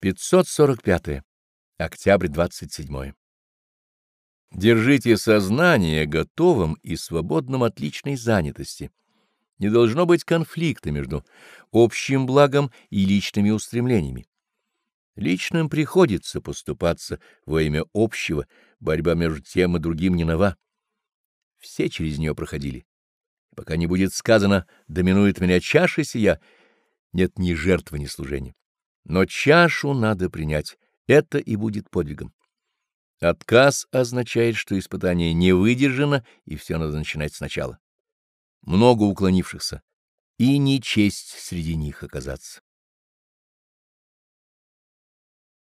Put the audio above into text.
545. Октябрь 27. Держите сознание готовым и свободным от личной занятости. Не должно быть конфликта между общим благом и личными устремлениями. Личным приходится поступаться во имя общего, борьба между тем и другим не нова. Все через нее проходили. Пока не будет сказано «доминует меня чаша сия», нет ни жертвы, ни служения. Но чашу надо принять, это и будет подвигом. Отказ означает, что испытание не выдержано, и все надо начинать сначала. Много уклонившихся, и не честь среди них оказаться.